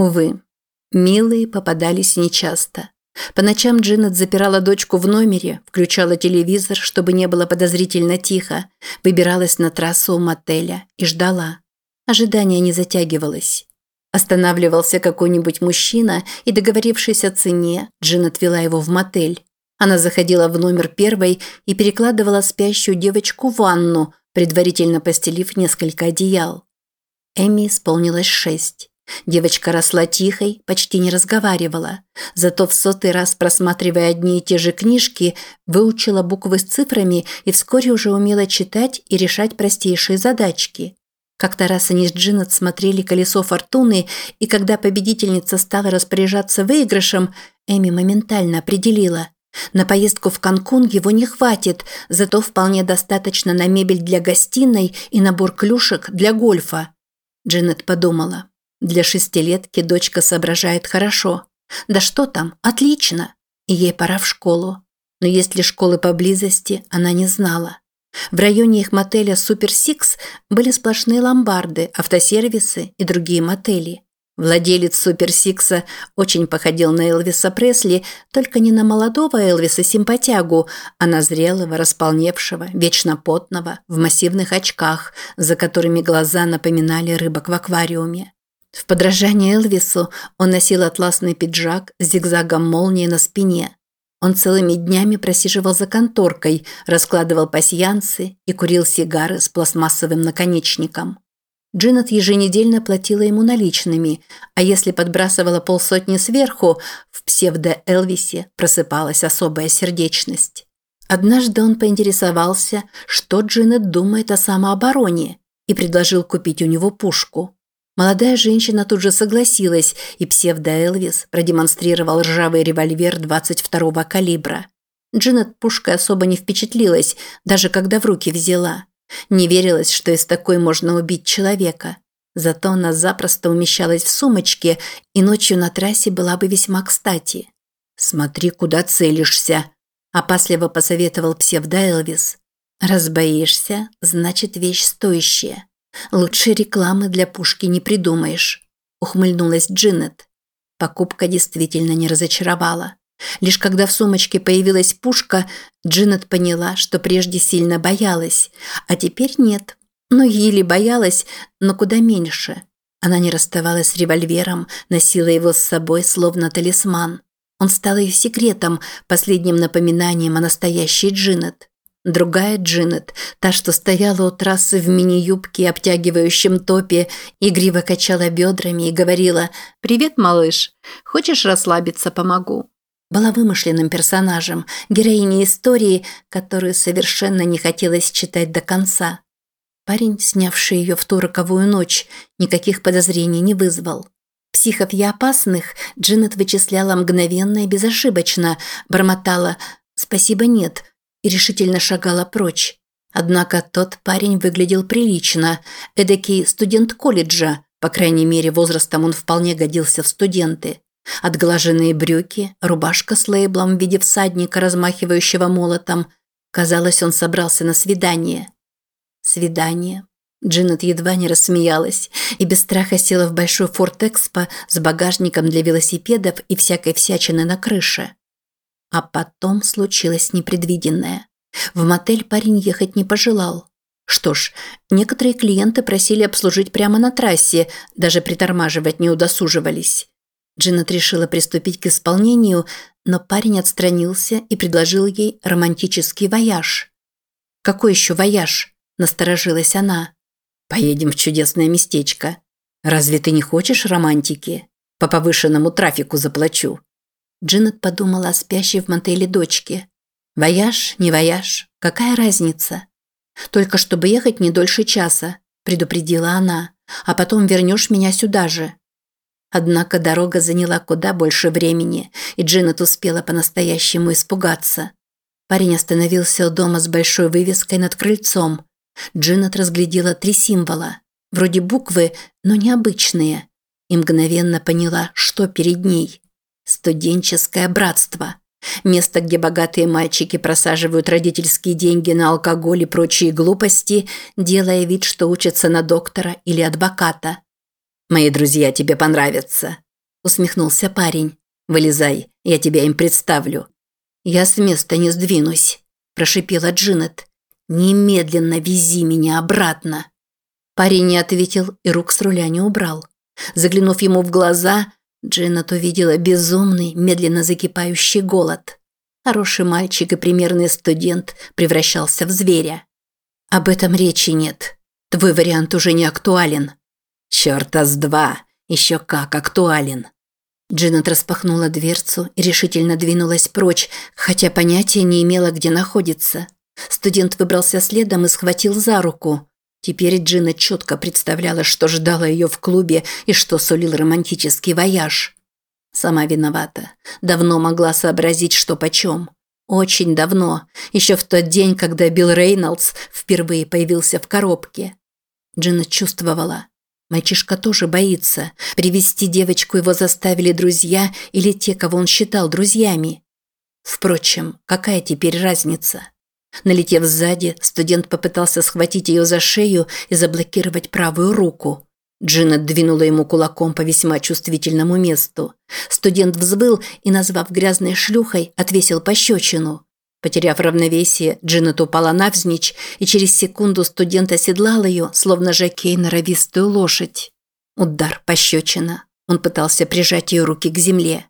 Увы, милые попадались нечасто. По ночам Джинет запирала дочку в номере, включала телевизор, чтобы не было подозрительно тихо, выбиралась на трассу у мотеля и ждала. Ожидание не затягивалось. Останавливался какой-нибудь мужчина, и, договорившись о цене, Джин отвела его в мотель. Она заходила в номер первой и перекладывала спящую девочку в ванну, предварительно постелив несколько одеял. Эми исполнилось шесть. Девочка росла тихой, почти не разговаривала. Зато в сотый раз, просматривая одни и те же книжки, выучила буквы с цифрами и вскоре уже умела читать и решать простейшие задачки. Как-то раз они с Джинет смотрели «Колесо фортуны», и когда победительница стала распоряжаться выигрышем, Эми моментально определила – на поездку в Канкун его не хватит, зато вполне достаточно на мебель для гостиной и набор клюшек для гольфа. Джинет подумала. Для шестилетки дочка соображает хорошо. Да что там, отлично. И ей пора в школу. Но есть ли школы поблизости, она не знала. В районе их мотеля Super Six были сплошные ломбарды, автосервисы и другие мотели. Владелец Super Six а очень походил на Элвиса Пресли, только не на молодого Элвиса-симпатягу, а на зрелого, располневшего, вечно потного, в массивных очках, за которыми глаза напоминали рыбок в аквариуме. В подражание Элвису он носил атласный пиджак с зигзагом молнии на спине. Он целыми днями просиживал за конторкой, раскладывал пасьянцы и курил сигары с пластмассовым наконечником. Джинет еженедельно платила ему наличными, а если подбрасывала полсотни сверху, в псевдо-Элвисе просыпалась особая сердечность. Однажды он поинтересовался, что Джинет думает о самообороне, и предложил купить у него пушку. Молодая женщина тут же согласилась, и псевдо-Элвис продемонстрировал ржавый револьвер 22-го калибра. Джинет пушкой особо не впечатлилась, даже когда в руки взяла. Не верилось, что из такой можно убить человека. Зато она запросто умещалась в сумочке и ночью на трассе была бы весьма кстати. «Смотри, куда целишься», – опасливо посоветовал псевдо-Элвис. «Разбоишься, значит, вещь стоящая». Лучшей рекламы для пушки не придумаешь, ухмыльнулась Джинет. Покупка действительно не разочаровала. Лишь когда в сумочке появилась пушка, Джинет поняла, что прежде сильно боялась, а теперь нет. Ну, еле боялась, но куда меньше. Она не расставалась с револьвером, носила его с собой, словно талисман. Он стал ее секретом, последним напоминанием о настоящей Джинет. Другая Джинет, та, что стояла у трассы в мини-юбке и обтягивающем топе, игриво качала бедрами и говорила «Привет, малыш. Хочешь расслабиться, помогу?» Была вымышленным персонажем, героиней истории, которую совершенно не хотелось читать до конца. Парень, снявший ее в ту роковую ночь, никаких подозрений не вызвал. Психов и опасных Джинет вычисляла мгновенно и безошибочно, бормотала «Спасибо, нет», и решительно шагала прочь. Однако тот парень выглядел прилично, эдакий студент колледжа, по крайней мере, возрастом он вполне годился в студенты. Отглаженные брюки, рубашка с лейблом в виде всадника, размахивающего молотом. Казалось, он собрался на свидание. Свидание. Джинет едва не рассмеялась и без страха села в большой Форт Экспо с багажником для велосипедов и всякой всячины на крыше. А потом случилось непредвиденное. В мотель парень ехать не пожелал. Что ж, некоторые клиенты просили обслужить прямо на трассе, даже притормаживать не удосуживались. Джинет решила приступить к исполнению, но парень отстранился и предложил ей романтический вояж. «Какой еще вояж?» – насторожилась она. «Поедем в чудесное местечко. Разве ты не хочешь романтики? По повышенному трафику заплачу. Джинет подумала о спящей в мотеле дочке. «Вояж, не вояж, какая разница? Только чтобы ехать не дольше часа», – предупредила она, – «а потом вернешь меня сюда же». Однако дорога заняла куда больше времени, и Джинет успела по-настоящему испугаться. Парень остановился у дома с большой вывеской над крыльцом. Джинет разглядела три символа, вроде буквы, но необычные, и мгновенно поняла, что перед ней. Студенческое братство. Место, где богатые мальчики просаживают родительские деньги на алкоголь и прочие глупости, делая вид, что учатся на доктора или адвоката. «Мои друзья тебе понравятся», – усмехнулся парень. «Вылезай, я тебя им представлю». «Я с места не сдвинусь», – прошипела Джинет. «Немедленно вези меня обратно». Парень не ответил и рук с руля не убрал. Заглянув ему в глаза, Джинет увидела безумный, медленно закипающий голод. Хороший мальчик и примерный студент превращался в зверя. Об этом речи нет. Твой вариант уже не актуален. Чёрта с два. Еще как актуален. Джинет распахнула дверцу и решительно двинулась прочь, хотя понятия не имела, где находится. Студент выбрался следом и схватил за руку. Теперь Джинет четко представляла, что ждала ее в клубе и что сулил романтический вояж. Сама виновата. Давно могла сообразить, что почем. Очень давно, еще в тот день, когда Билл Рейнольдс впервые появился в коробке. Джина чувствовала. Мальчишка тоже боится. Привести девочку его заставили друзья или те, кого он считал друзьями. Впрочем, какая теперь разница? Налетев сзади, студент попытался схватить ее за шею и заблокировать правую руку. Джина двинула ему кулаком по весьма чувствительному месту. Студент взвыл и, назвав грязной шлюхой, отвесил пощечину. Потеряв равновесие, Джинет упала навзничь, и через секунду студент оседлал ее, словно жакей норовистую лошадь. Удар, пощечина. Он пытался прижать ее руки к земле.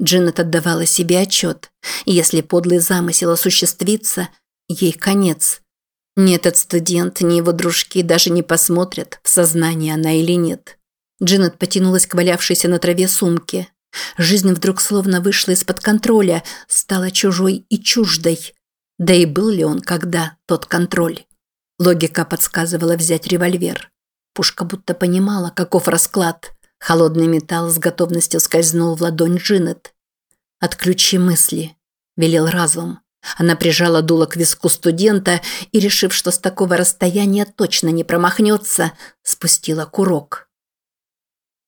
Джинет отдавала себе отчет. Если подлый замысел осуществится, ей конец. Ни этот студент, ни его дружки даже не посмотрят, в сознании она или нет. Джинет потянулась к валявшейся на траве сумке. Жизнь вдруг словно вышла из-под контроля, стала чужой и чуждой. Да и был ли он когда тот контроль? Логика подсказывала взять револьвер. Пушка будто понимала, каков расклад. Холодный металл с готовностью скользнул в ладонь Джинет. «Отключи мысли», – велел разум. Она прижала дуло к виску студента и, решив, что с такого расстояния точно не промахнется, спустила курок.